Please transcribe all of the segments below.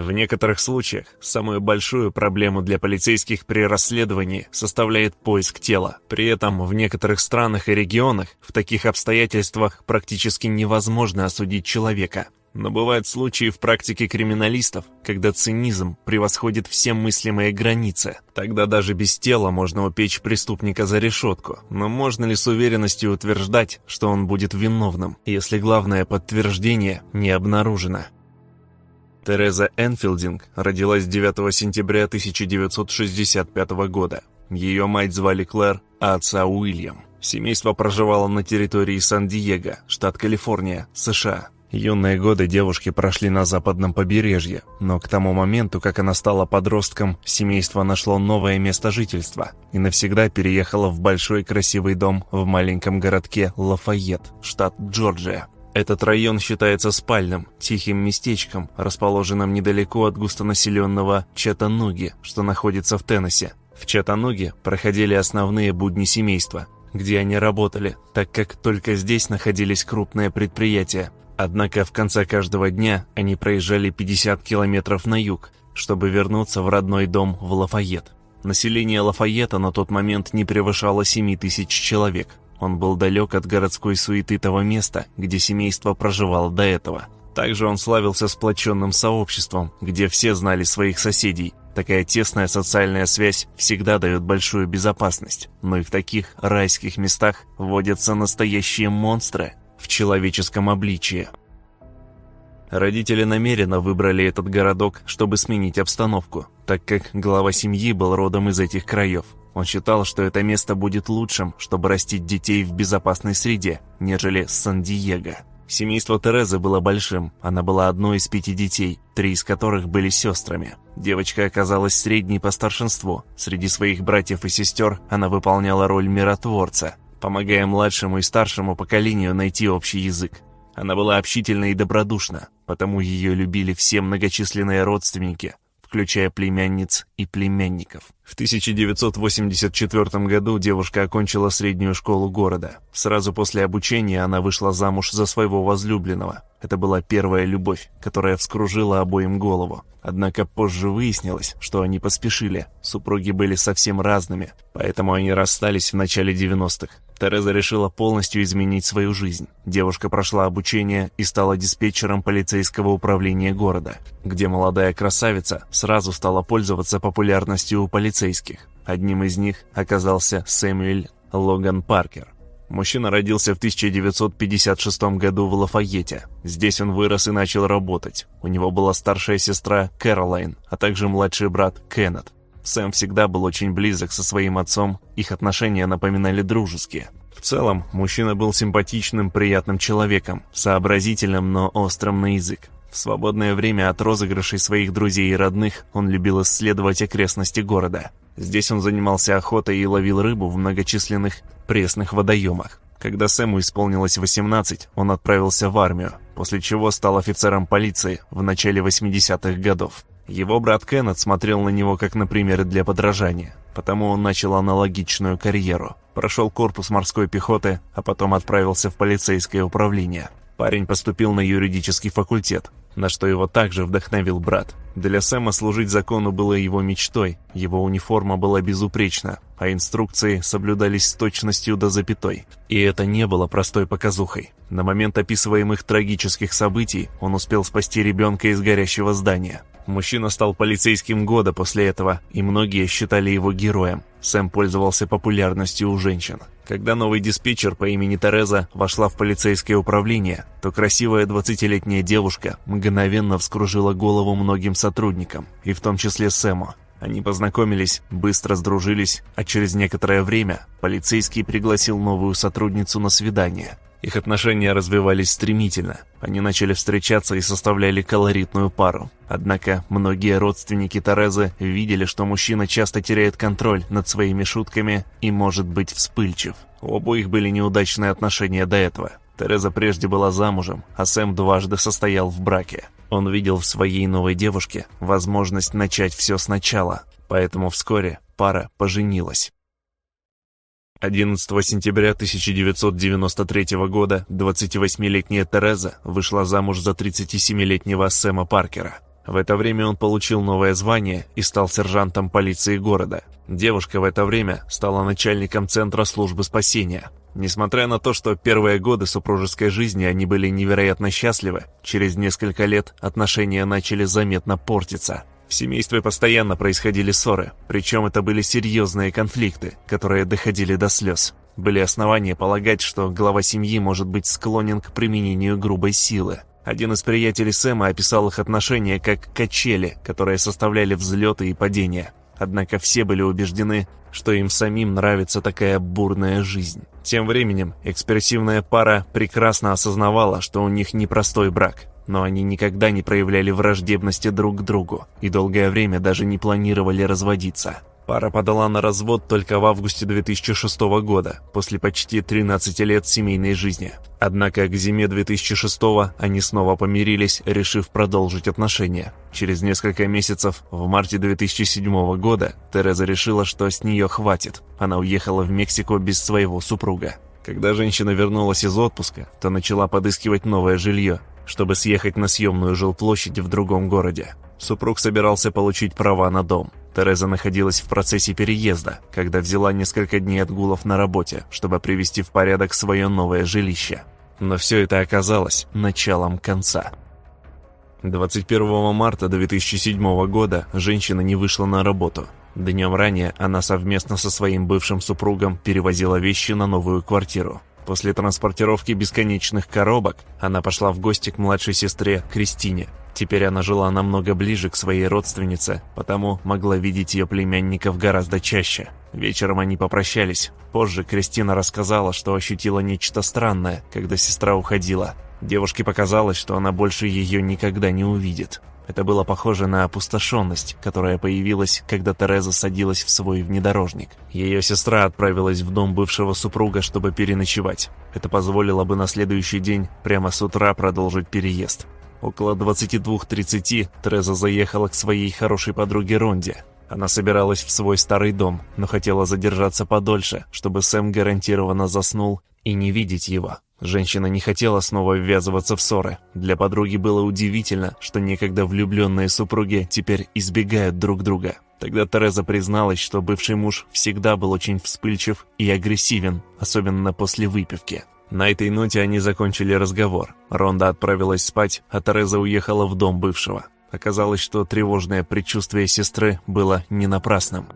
В некоторых случаях самую большую проблему для полицейских при расследовании составляет поиск тела. При этом в некоторых странах и регионах в таких обстоятельствах практически невозможно осудить человека. Но бывают случаи в практике криминалистов, когда цинизм превосходит все мыслимые границы. Тогда даже без тела можно упечь преступника за решетку. Но можно ли с уверенностью утверждать, что он будет виновным, если главное подтверждение не обнаружено? Тереза Энфилдинг родилась 9 сентября 1965 года. Ее мать звали Клэр, а отца Уильям. Семейство проживало на территории Сан-Диего, штат Калифорния, США. Юные годы девушки прошли на западном побережье, но к тому моменту, как она стала подростком, семейство нашло новое место жительства и навсегда переехало в большой красивый дом в маленьком городке Лафайет, штат Джорджия. Этот район считается спальным, тихим местечком, расположенным недалеко от густонаселенного Чатануги, что находится в Теннессе. В Чатануге проходили основные будни семейства, где они работали, так как только здесь находились крупные предприятия, Однако в конце каждого дня они проезжали 50 километров на юг, чтобы вернуться в родной дом в Лафайет. Население Лафайета на тот момент не превышало 7 тысяч человек. Он был далек от городской суеты того места, где семейство проживало до этого. Также он славился сплоченным сообществом, где все знали своих соседей. Такая тесная социальная связь всегда дает большую безопасность. Но и в таких райских местах водятся настоящие монстры, в человеческом обличии. Родители намеренно выбрали этот городок, чтобы сменить обстановку, так как глава семьи был родом из этих краев. Он считал, что это место будет лучшим, чтобы растить детей в безопасной среде, нежели Сан-Диего. Семейство Терезы было большим, она была одной из пяти детей, три из которых были сестрами. Девочка оказалась средней по старшинству. Среди своих братьев и сестер она выполняла роль миротворца, помогая младшему и старшему поколению найти общий язык. Она была общительна и добродушна, потому ее любили все многочисленные родственники, включая племянниц и племянников. В 1984 году девушка окончила среднюю школу города. Сразу после обучения она вышла замуж за своего возлюбленного. Это была первая любовь, которая вскружила обоим голову. Однако позже выяснилось, что они поспешили. Супруги были совсем разными, поэтому они расстались в начале 90-х. Тереза решила полностью изменить свою жизнь. Девушка прошла обучение и стала диспетчером полицейского управления города, где молодая красавица сразу стала пользоваться популярностью у полицейских. Одним из них оказался Сэмюэль Логан Паркер. Мужчина родился в 1956 году в Лафайете. Здесь он вырос и начал работать. У него была старшая сестра Кэролайн, а также младший брат Кеннет. Сэм всегда был очень близок со своим отцом, их отношения напоминали дружеские. В целом, мужчина был симпатичным, приятным человеком, сообразительным, но острым на язык. В свободное время от розыгрышей своих друзей и родных он любил исследовать окрестности города. Здесь он занимался охотой и ловил рыбу в многочисленных пресных водоемах. Когда Сэму исполнилось 18, он отправился в армию, после чего стал офицером полиции в начале 80-х годов. Его брат Кеннет смотрел на него как на примеры для подражания, потому он начал аналогичную карьеру. Прошел корпус морской пехоты, а потом отправился в полицейское управление. Парень поступил на юридический факультет, на что его также вдохновил брат. Для Сэма служить закону было его мечтой, его униформа была безупречна, а инструкции соблюдались с точностью до запятой. И это не было простой показухой. На момент описываемых трагических событий он успел спасти ребенка из горящего здания. Мужчина стал полицейским года после этого, и многие считали его героем. Сэм пользовался популярностью у женщин. Когда новый диспетчер по имени Тереза вошла в полицейское управление, то красивая 20-летняя девушка мгновенно вскружила голову многим сотрудникам, и в том числе Сэму. Они познакомились, быстро сдружились, а через некоторое время полицейский пригласил новую сотрудницу на свидание – их отношения развивались стремительно. Они начали встречаться и составляли колоритную пару. Однако многие родственники Терезы видели, что мужчина часто теряет контроль над своими шутками и может быть вспыльчив. У обоих были неудачные отношения до этого. Тереза прежде была замужем, а Сэм дважды состоял в браке. Он видел в своей новой девушке возможность начать все сначала, поэтому вскоре пара поженилась. 11 сентября 1993 года 28-летняя Тереза вышла замуж за 37-летнего Сэма Паркера. В это время он получил новое звание и стал сержантом полиции города. Девушка в это время стала начальником Центра службы спасения. Несмотря на то, что первые годы супружеской жизни они были невероятно счастливы, через несколько лет отношения начали заметно портиться. В семействе постоянно происходили ссоры, причем это были серьезные конфликты, которые доходили до слез. Были основания полагать, что глава семьи может быть склонен к применению грубой силы. Один из приятелей Сэма описал их отношения как качели, которые составляли взлеты и падения. Однако все были убеждены, что им самим нравится такая бурная жизнь. Тем временем экспрессивная пара прекрасно осознавала, что у них непростой брак, но они никогда не проявляли враждебности друг к другу и долгое время даже не планировали разводиться. Пара подала на развод только в августе 2006 года, после почти 13 лет семейной жизни. Однако к зиме 2006 они снова помирились, решив продолжить отношения. Через несколько месяцев, в марте 2007 года, Тереза решила, что с нее хватит. Она уехала в Мексику без своего супруга. Когда женщина вернулась из отпуска, то начала подыскивать новое жилье, чтобы съехать на съемную жилплощадь в другом городе. Супруг собирался получить права на дом. Тереза находилась в процессе переезда, когда взяла несколько дней отгулов на работе, чтобы привести в порядок свое новое жилище. Но все это оказалось началом конца. 21 марта 2007 года женщина не вышла на работу. Днем ранее она совместно со своим бывшим супругом перевозила вещи на новую квартиру. После транспортировки бесконечных коробок она пошла в гости к младшей сестре Кристине, Теперь она жила намного ближе к своей родственнице, потому могла видеть ее племянников гораздо чаще. Вечером они попрощались. Позже Кристина рассказала, что ощутила нечто странное, когда сестра уходила. Девушке показалось, что она больше ее никогда не увидит. Это было похоже на опустошенность, которая появилась, когда Тереза садилась в свой внедорожник. Ее сестра отправилась в дом бывшего супруга, чтобы переночевать. Это позволило бы на следующий день прямо с утра продолжить переезд. Около 22.30 Треза заехала к своей хорошей подруге Ронде. Она собиралась в свой старый дом, но хотела задержаться подольше, чтобы Сэм гарантированно заснул и не видеть его. Женщина не хотела снова ввязываться в ссоры. Для подруги было удивительно, что некогда влюбленные супруги теперь избегают друг друга. Тогда Тереза призналась, что бывший муж всегда был очень вспыльчив и агрессивен, особенно после выпивки. На этой ноте они закончили разговор. Ронда отправилась спать, а Тереза уехала в дом бывшего. Оказалось, что тревожное предчувствие сестры было не напрасным.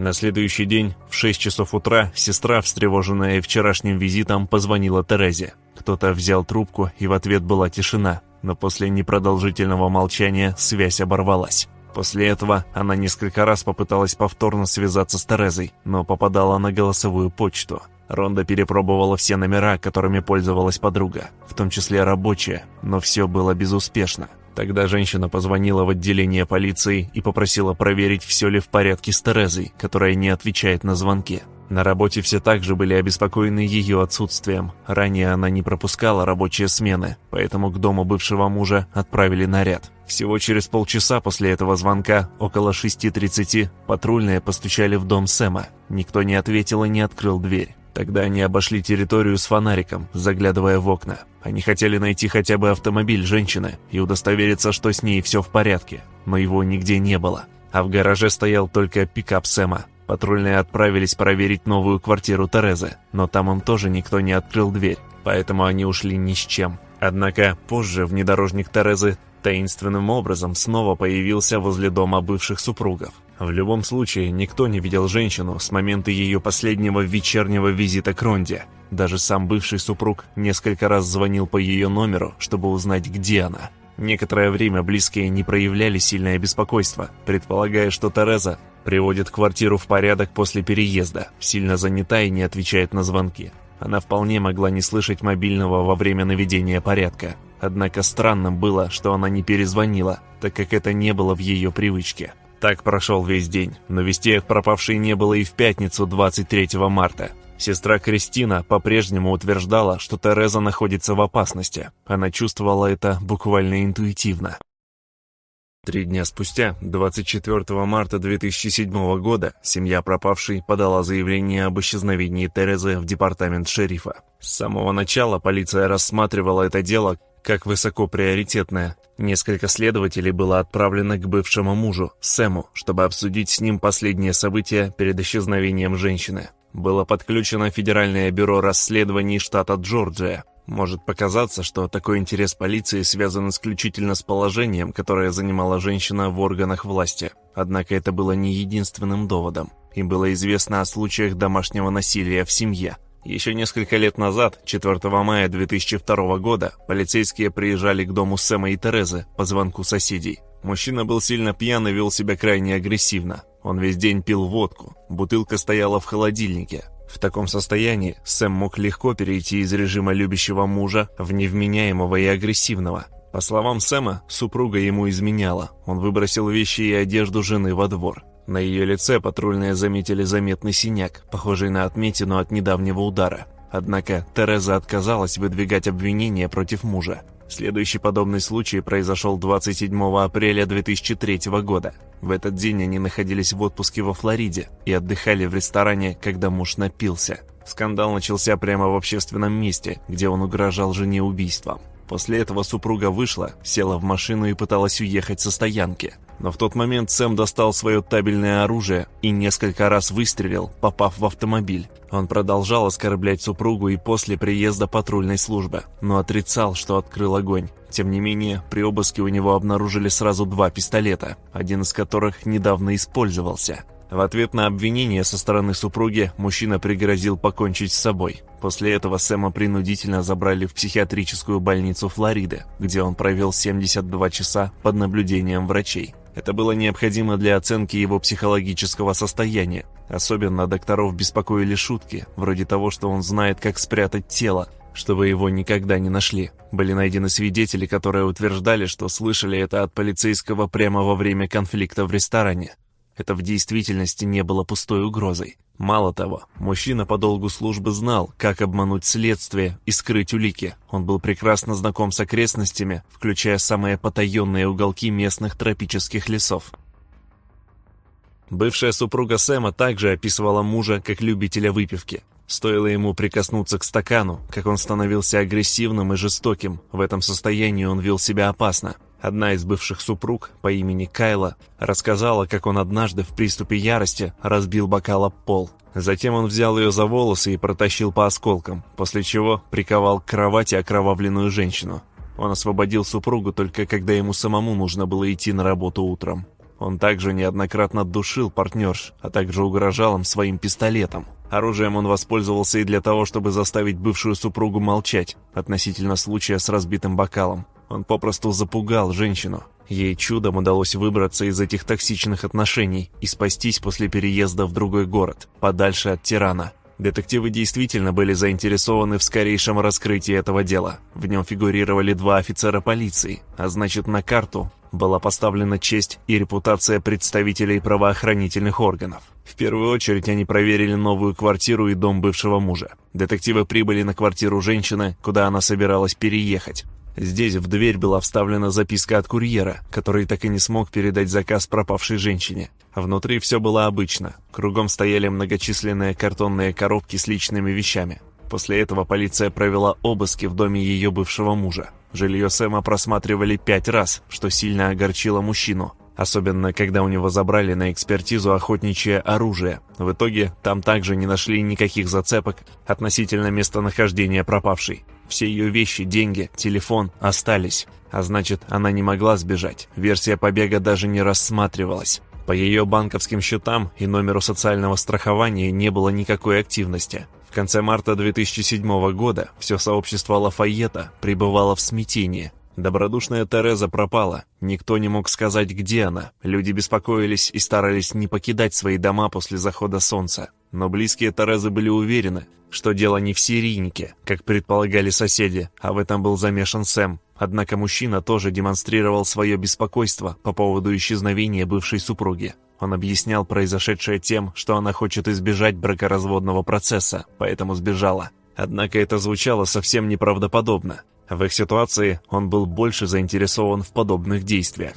На следующий день, в 6 часов утра, сестра, встревоженная вчерашним визитом, позвонила Терезе. Кто-то взял трубку, и в ответ была тишина, но после непродолжительного молчания связь оборвалась. После этого она несколько раз попыталась повторно связаться с Терезой, но попадала на голосовую почту. Ронда перепробовала все номера, которыми пользовалась подруга, в том числе рабочие, но все было безуспешно. Тогда женщина позвонила в отделение полиции и попросила проверить, все ли в порядке с Терезой, которая не отвечает на звонки. На работе все также были обеспокоены ее отсутствием. Ранее она не пропускала рабочие смены, поэтому к дому бывшего мужа отправили наряд. Всего через полчаса после этого звонка, около 6.30, патрульные постучали в дом Сэма. Никто не ответил и не открыл дверь. Тогда они обошли территорию с фонариком, заглядывая в окна. Они хотели найти хотя бы автомобиль женщины и удостовериться, что с ней все в порядке, но его нигде не было. А в гараже стоял только пикап Сэма. Патрульные отправились проверить новую квартиру Терезы, но там им тоже никто не открыл дверь, поэтому они ушли ни с чем. Однако позже внедорожник Терезы таинственным образом снова появился возле дома бывших супругов. В любом случае, никто не видел женщину с момента ее последнего вечернего визита к Ронде. Даже сам бывший супруг несколько раз звонил по ее номеру, чтобы узнать, где она. Некоторое время близкие не проявляли сильное беспокойство, предполагая, что Тереза приводит квартиру в порядок после переезда, сильно занята и не отвечает на звонки. Она вполне могла не слышать мобильного во время наведения порядка. Однако странным было, что она не перезвонила, так как это не было в ее привычке. Так прошел весь день, но вестей от пропавшей не было и в пятницу 23 марта. Сестра Кристина по-прежнему утверждала, что Тереза находится в опасности. Она чувствовала это буквально интуитивно. Три дня спустя, 24 марта 2007 года, семья пропавшей подала заявление об исчезновении Терезы в департамент шерифа. С самого начала полиция рассматривала это дело как высоко приоритетное. Несколько следователей было отправлено к бывшему мужу, Сэму, чтобы обсудить с ним последние события перед исчезновением женщины. Было подключено Федеральное бюро расследований штата Джорджия. Может показаться, что такой интерес полиции связан исключительно с положением, которое занимала женщина в органах власти. Однако это было не единственным доводом. Им было известно о случаях домашнего насилия в семье – еще несколько лет назад, 4 мая 2002 года, полицейские приезжали к дому Сэма и Терезы по звонку соседей. Мужчина был сильно пьян и вел себя крайне агрессивно. Он весь день пил водку, бутылка стояла в холодильнике. В таком состоянии Сэм мог легко перейти из режима любящего мужа в невменяемого и агрессивного. По словам Сэма, супруга ему изменяла. Он выбросил вещи и одежду жены во двор. На ее лице патрульные заметили заметный синяк, похожий на отметину от недавнего удара. Однако Тереза отказалась выдвигать обвинения против мужа. Следующий подобный случай произошел 27 апреля 2003 года. В этот день они находились в отпуске во Флориде и отдыхали в ресторане, когда муж напился. Скандал начался прямо в общественном месте, где он угрожал жене убийством. После этого супруга вышла, села в машину и пыталась уехать со стоянки. Но в тот момент Сэм достал свое табельное оружие и несколько раз выстрелил, попав в автомобиль. Он продолжал оскорблять супругу и после приезда патрульной службы, но отрицал, что открыл огонь. Тем не менее, при обыске у него обнаружили сразу два пистолета, один из которых недавно использовался. В ответ на обвинение со стороны супруги мужчина пригрозил покончить с собой. После этого Сэма принудительно забрали в психиатрическую больницу Флориды, где он провел 72 часа под наблюдением врачей. Это было необходимо для оценки его психологического состояния. Особенно докторов беспокоили шутки, вроде того, что он знает, как спрятать тело, чтобы его никогда не нашли. Были найдены свидетели, которые утверждали, что слышали это от полицейского прямо во время конфликта в ресторане. Это в действительности не было пустой угрозой. Мало того, мужчина по долгу службы знал, как обмануть следствие и скрыть улики. Он был прекрасно знаком с окрестностями, включая самые потаенные уголки местных тропических лесов. Бывшая супруга Сэма также описывала мужа как любителя выпивки. Стоило ему прикоснуться к стакану, как он становился агрессивным и жестоким. В этом состоянии он вел себя опасно. Одна из бывших супруг по имени Кайла рассказала, как он однажды в приступе ярости разбил бокал об пол. Затем он взял ее за волосы и протащил по осколкам, после чего приковал к кровати окровавленную женщину. Он освободил супругу только когда ему самому нужно было идти на работу утром. Он также неоднократно душил партнерш, а также угрожал им своим пистолетом. Оружием он воспользовался и для того, чтобы заставить бывшую супругу молчать относительно случая с разбитым бокалом. Он попросту запугал женщину. Ей чудом удалось выбраться из этих токсичных отношений и спастись после переезда в другой город, подальше от тирана. Детективы действительно были заинтересованы в скорейшем раскрытии этого дела. В нем фигурировали два офицера полиции, а значит на карту была поставлена честь и репутация представителей правоохранительных органов. В первую очередь они проверили новую квартиру и дом бывшего мужа. Детективы прибыли на квартиру женщины, куда она собиралась переехать. Здесь в дверь была вставлена записка от курьера, который так и не смог передать заказ пропавшей женщине. Внутри все было обычно. Кругом стояли многочисленные картонные коробки с личными вещами. После этого полиция провела обыски в доме ее бывшего мужа. Жилье Сэма просматривали пять раз, что сильно огорчило мужчину. Особенно, когда у него забрали на экспертизу охотничье оружие. В итоге там также не нашли никаких зацепок относительно местонахождения пропавшей. Все ее вещи, деньги, телефон остались. А значит, она не могла сбежать. Версия побега даже не рассматривалась. По ее банковским счетам и номеру социального страхования не было никакой активности. В конце марта 2007 года все сообщество Лафайета пребывало в смятении. Добродушная Тереза пропала. Никто не мог сказать, где она. Люди беспокоились и старались не покидать свои дома после захода солнца. Но близкие Терезы были уверены, что дело не в серийнике, как предполагали соседи, а в этом был замешан Сэм. Однако мужчина тоже демонстрировал свое беспокойство по поводу исчезновения бывшей супруги. Он объяснял произошедшее тем, что она хочет избежать бракоразводного процесса, поэтому сбежала. Однако это звучало совсем неправдоподобно. В их ситуации он был больше заинтересован в подобных действиях.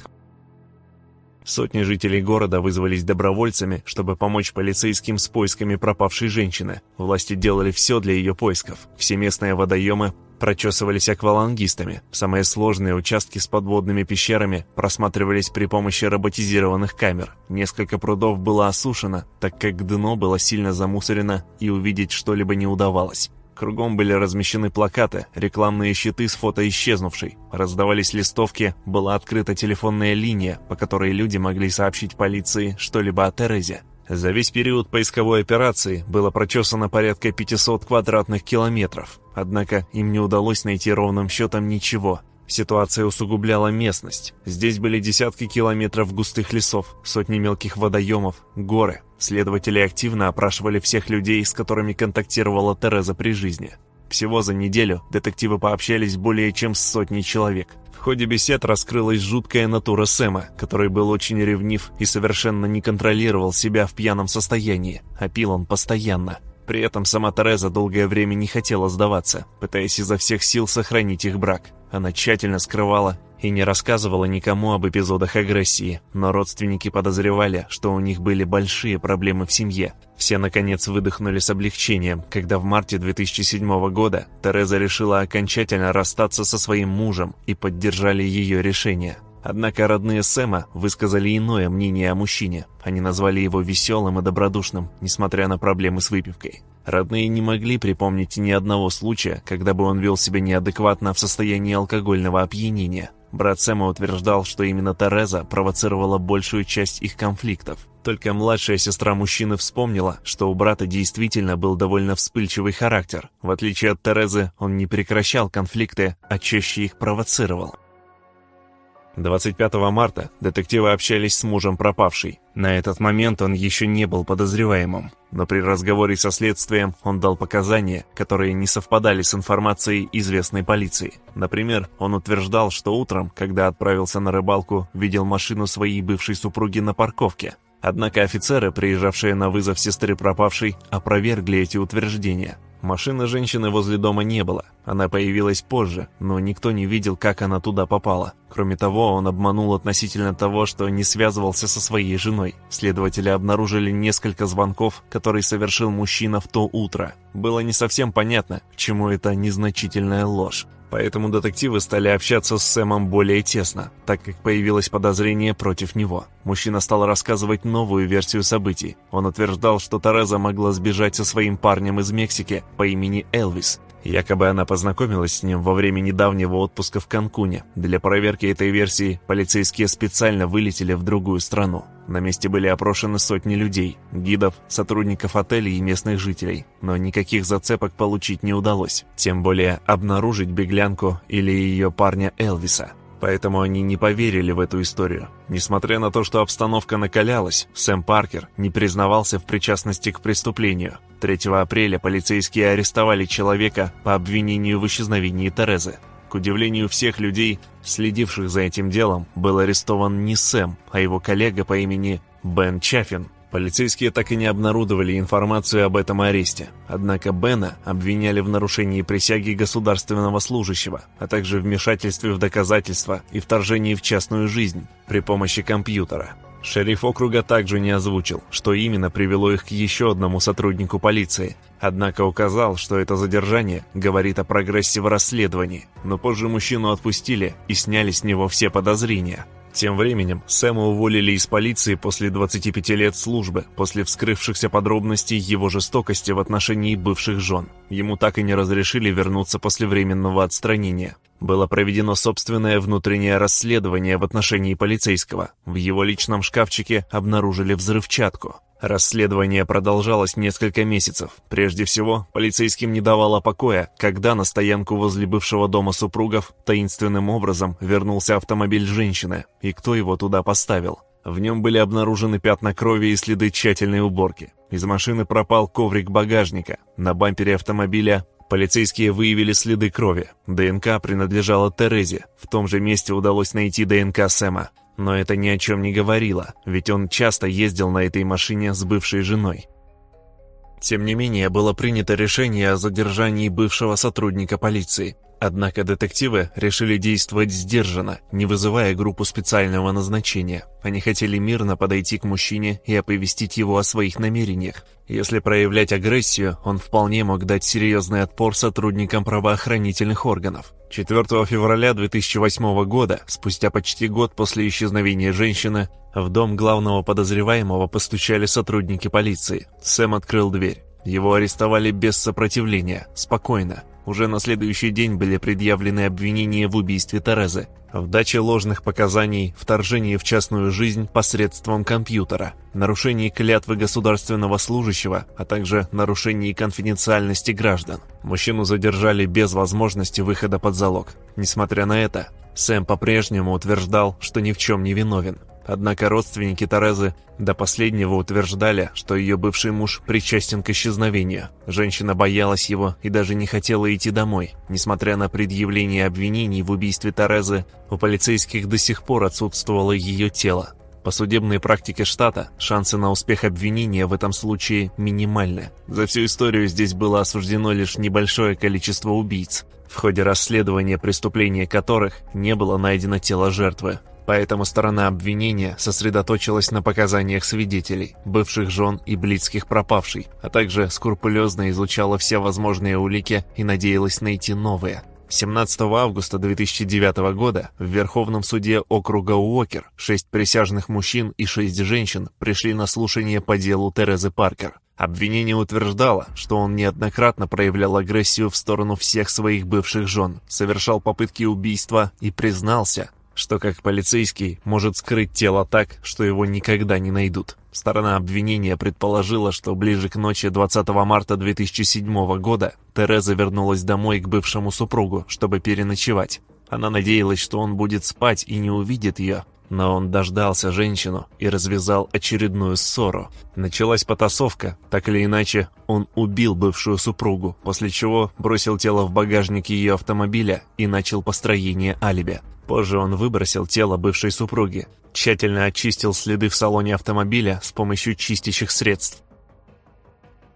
Сотни жителей города вызвались добровольцами, чтобы помочь полицейским с поисками пропавшей женщины. Власти делали все для ее поисков. Все местные водоемы прочесывались аквалангистами. Самые сложные участки с подводными пещерами просматривались при помощи роботизированных камер. Несколько прудов было осушено, так как дно было сильно замусорено и увидеть что-либо не удавалось. Кругом были размещены плакаты, рекламные щиты с фото исчезнувшей. Раздавались листовки, была открыта телефонная линия, по которой люди могли сообщить полиции что-либо о Терезе. За весь период поисковой операции было прочесано порядка 500 квадратных километров, однако им не удалось найти ровным счетом ничего. Ситуация усугубляла местность. Здесь были десятки километров густых лесов, сотни мелких водоемов, горы. Следователи активно опрашивали всех людей, с которыми контактировала Тереза при жизни. Всего за неделю детективы пообщались более чем с сотней человек. В ходе бесед раскрылась жуткая натура Сэма, который был очень ревнив и совершенно не контролировал себя в пьяном состоянии, а пил он постоянно. При этом сама Тереза долгое время не хотела сдаваться, пытаясь изо всех сил сохранить их брак. Она тщательно скрывала и не рассказывала никому об эпизодах агрессии, но родственники подозревали, что у них были большие проблемы в семье. Все, наконец, выдохнули с облегчением, когда в марте 2007 года Тереза решила окончательно расстаться со своим мужем и поддержали ее решение. Однако родные Сэма высказали иное мнение о мужчине. Они назвали его веселым и добродушным, несмотря на проблемы с выпивкой. Родные не могли припомнить ни одного случая, когда бы он вел себя неадекватно в состоянии алкогольного опьянения. Брат Сэма утверждал, что именно Тереза провоцировала большую часть их конфликтов. Только младшая сестра мужчины вспомнила, что у брата действительно был довольно вспыльчивый характер. В отличие от Терезы, он не прекращал конфликты, а чаще их провоцировал. 25 марта детективы общались с мужем пропавшей. На этот момент он еще не был подозреваемым, но при разговоре со следствием он дал показания, которые не совпадали с информацией известной полиции. Например, он утверждал, что утром, когда отправился на рыбалку, видел машину своей бывшей супруги на парковке. Однако офицеры, приезжавшие на вызов сестры пропавшей, опровергли эти утверждения. Машины женщины возле дома не было. Она появилась позже, но никто не видел, как она туда попала. Кроме того, он обманул относительно того, что не связывался со своей женой. Следователи обнаружили несколько звонков, которые совершил мужчина в то утро. Было не совсем понятно, к чему эта незначительная ложь. Поэтому детективы стали общаться с Сэмом более тесно, так как появилось подозрение против него. Мужчина стал рассказывать новую версию событий. Он утверждал, что Тереза могла сбежать со своим парнем из Мексики по имени Элвис, Якобы она познакомилась с ним во время недавнего отпуска в Канкуне. Для проверки этой версии полицейские специально вылетели в другую страну. На месте были опрошены сотни людей, гидов, сотрудников отелей и местных жителей, но никаких зацепок получить не удалось, тем более обнаружить беглянку или ее парня Элвиса. Поэтому они не поверили в эту историю. Несмотря на то, что обстановка накалялась, Сэм Паркер не признавался в причастности к преступлению. 3 апреля полицейские арестовали человека по обвинению в исчезновении Терезы. К удивлению всех людей, следивших за этим делом, был арестован не Сэм, а его коллега по имени Бен Чаффин. Полицейские так и не обнародовали информацию об этом аресте. Однако Бена обвиняли в нарушении присяги государственного служащего, а также вмешательстве в доказательства и вторжении в частную жизнь при помощи компьютера. Шериф округа также не озвучил, что именно привело их к еще одному сотруднику полиции. Однако указал, что это задержание говорит о прогрессе в расследовании, но позже мужчину отпустили и сняли с него все подозрения. Тем временем Сэма уволили из полиции после 25 лет службы, после вскрывшихся подробностей его жестокости в отношении бывших жен. Ему так и не разрешили вернуться после временного отстранения. Было проведено собственное внутреннее расследование в отношении полицейского. В его личном шкафчике обнаружили взрывчатку. Расследование продолжалось несколько месяцев. Прежде всего, полицейским не давало покоя, когда на стоянку возле бывшего дома супругов таинственным образом вернулся автомобиль женщины, и кто его туда поставил. В нем были обнаружены пятна крови и следы тщательной уборки. Из машины пропал коврик багажника. На бампере автомобиля полицейские выявили следы крови. ДНК принадлежала Терезе. В том же месте удалось найти ДНК Сэма. Но это ни о чем не говорило, ведь он часто ездил на этой машине с бывшей женой. Тем не менее, было принято решение о задержании бывшего сотрудника полиции. Однако детективы решили действовать сдержанно, не вызывая группу специального назначения. Они хотели мирно подойти к мужчине и оповестить его о своих намерениях. Если проявлять агрессию, он вполне мог дать серьезный отпор сотрудникам правоохранительных органов. 4 февраля 2008 года, спустя почти год после исчезновения женщины, в дом главного подозреваемого постучали сотрудники полиции. Сэм открыл дверь. Его арестовали без сопротивления, спокойно. Уже на следующий день были предъявлены обвинения в убийстве Терезы, в даче ложных показаний, вторжении в частную жизнь посредством компьютера, нарушении клятвы государственного служащего, а также нарушении конфиденциальности граждан. Мужчину задержали без возможности выхода под залог. Несмотря на это, Сэм по-прежнему утверждал, что ни в чем не виновен. Однако родственники Терезы до последнего утверждали, что ее бывший муж причастен к исчезновению. Женщина боялась его и даже не хотела идти домой. Несмотря на предъявление обвинений в убийстве Терезы, у полицейских до сих пор отсутствовало ее тело. По судебной практике штата, шансы на успех обвинения в этом случае минимальны. За всю историю здесь было осуждено лишь небольшое количество убийц, в ходе расследования преступления которых не было найдено тело жертвы. Поэтому сторона обвинения сосредоточилась на показаниях свидетелей, бывших жен и близких пропавшей, а также скрупулезно изучала все возможные улики и надеялась найти новые. 17 августа 2009 года в Верховном суде округа Уокер шесть присяжных мужчин и шесть женщин пришли на слушание по делу Терезы Паркер. Обвинение утверждало, что он неоднократно проявлял агрессию в сторону всех своих бывших жен, совершал попытки убийства и признался, что как полицейский может скрыть тело так, что его никогда не найдут. Сторона обвинения предположила, что ближе к ночи 20 марта 2007 года Тереза вернулась домой к бывшему супругу, чтобы переночевать. Она надеялась, что он будет спать и не увидит ее, но он дождался женщину и развязал очередную ссору. Началась потасовка, так или иначе, он убил бывшую супругу, после чего бросил тело в багажник ее автомобиля и начал построение алиби. Позже он выбросил тело бывшей супруги, тщательно очистил следы в салоне автомобиля с помощью чистящих средств.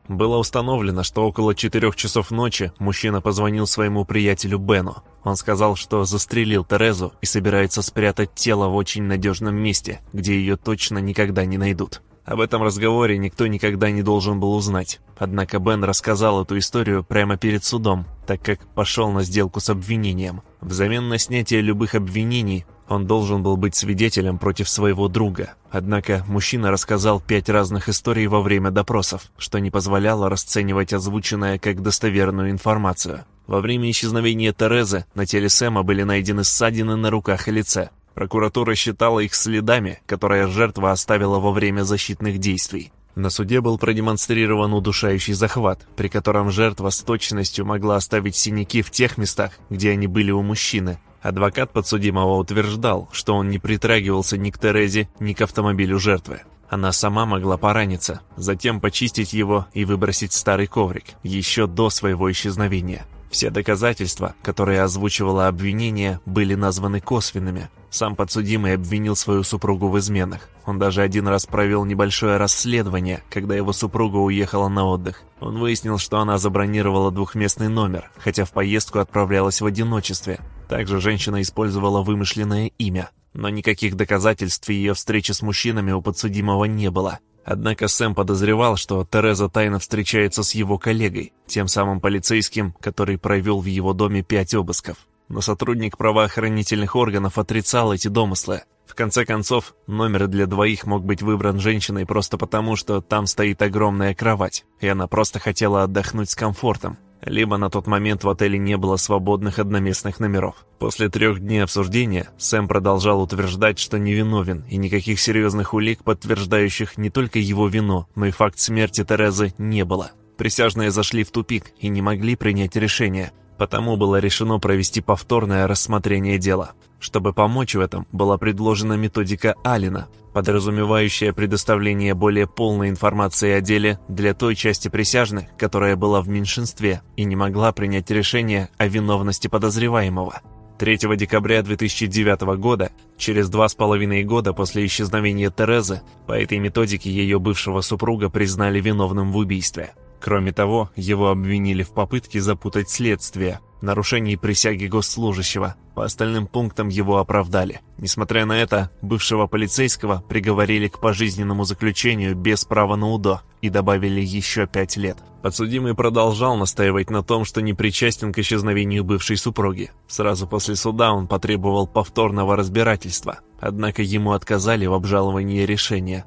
Было установлено, что около четырех часов ночи мужчина позвонил своему приятелю Бену. Он сказал, что застрелил Терезу и собирается спрятать тело в очень надежном месте, где ее точно никогда не найдут. Об этом разговоре никто никогда не должен был узнать. Однако Бен рассказал эту историю прямо перед судом, так как пошел на сделку с обвинением. Взамен на снятие любых обвинений он должен был быть свидетелем против своего друга. Однако мужчина рассказал пять разных историй во время допросов, что не позволяло расценивать озвученное как достоверную информацию. Во время исчезновения Терезы на теле Сэма были найдены ссадины на руках и лице. Прокуратура считала их следами, которые жертва оставила во время защитных действий. На суде был продемонстрирован удушающий захват, при котором жертва с точностью могла оставить синяки в тех местах, где они были у мужчины. Адвокат подсудимого утверждал, что он не притрагивался ни к Терезе, ни к автомобилю жертвы. Она сама могла пораниться, затем почистить его и выбросить старый коврик, еще до своего исчезновения. Все доказательства, которые озвучивало обвинение, были названы косвенными. Сам подсудимый обвинил свою супругу в изменах. Он даже один раз провел небольшое расследование, когда его супруга уехала на отдых. Он выяснил, что она забронировала двухместный номер, хотя в поездку отправлялась в одиночестве. Также женщина использовала вымышленное имя. Но никаких доказательств ее встречи с мужчинами у подсудимого не было. Однако Сэм подозревал, что Тереза тайно встречается с его коллегой, тем самым полицейским, который провел в его доме пять обысков. Но сотрудник правоохранительных органов отрицал эти домыслы. В конце концов, номер для двоих мог быть выбран женщиной просто потому, что там стоит огромная кровать, и она просто хотела отдохнуть с комфортом либо на тот момент в отеле не было свободных одноместных номеров. После трех дней обсуждения Сэм продолжал утверждать, что невиновен, и никаких серьезных улик, подтверждающих не только его вину, но и факт смерти Терезы, не было. Присяжные зашли в тупик и не могли принять решение, потому было решено провести повторное рассмотрение дела. Чтобы помочь в этом, была предложена методика Алина, подразумевающая предоставление более полной информации о деле для той части присяжных, которая была в меньшинстве и не могла принять решение о виновности подозреваемого. 3 декабря 2009 года, через два с половиной года после исчезновения Терезы, по этой методике ее бывшего супруга признали виновным в убийстве. Кроме того, его обвинили в попытке запутать следствие, нарушении присяги госслужащего. По остальным пунктам его оправдали. Несмотря на это, бывшего полицейского приговорили к пожизненному заключению без права на УДО и добавили еще пять лет. Подсудимый продолжал настаивать на том, что не причастен к исчезновению бывшей супруги. Сразу после суда он потребовал повторного разбирательства, однако ему отказали в обжаловании решения.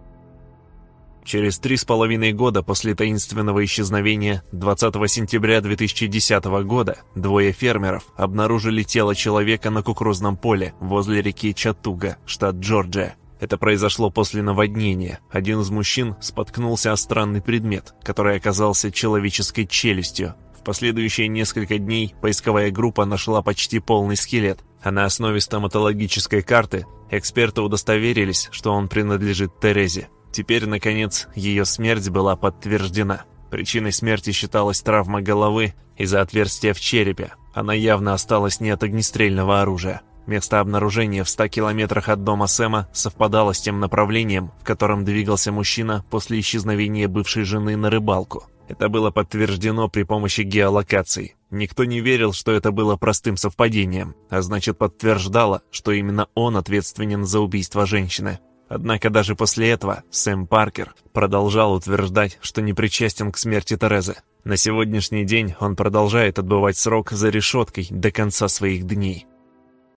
Через три с половиной года после таинственного исчезновения 20 сентября 2010 года двое фермеров обнаружили тело человека на кукурузном поле возле реки Чатуга, штат Джорджия. Это произошло после наводнения. Один из мужчин споткнулся о странный предмет, который оказался человеческой челюстью. В последующие несколько дней поисковая группа нашла почти полный скелет, а на основе стоматологической карты эксперты удостоверились, что он принадлежит Терезе. Теперь, наконец, ее смерть была подтверждена. Причиной смерти считалась травма головы из-за отверстия в черепе. Она явно осталась не от огнестрельного оружия. Место обнаружения в 100 километрах от дома Сэма совпадало с тем направлением, в котором двигался мужчина после исчезновения бывшей жены на рыбалку. Это было подтверждено при помощи геолокаций. Никто не верил, что это было простым совпадением, а значит подтверждало, что именно он ответственен за убийство женщины. Однако даже после этого Сэм Паркер продолжал утверждать, что не причастен к смерти Терезы. На сегодняшний день он продолжает отбывать срок за решеткой до конца своих дней.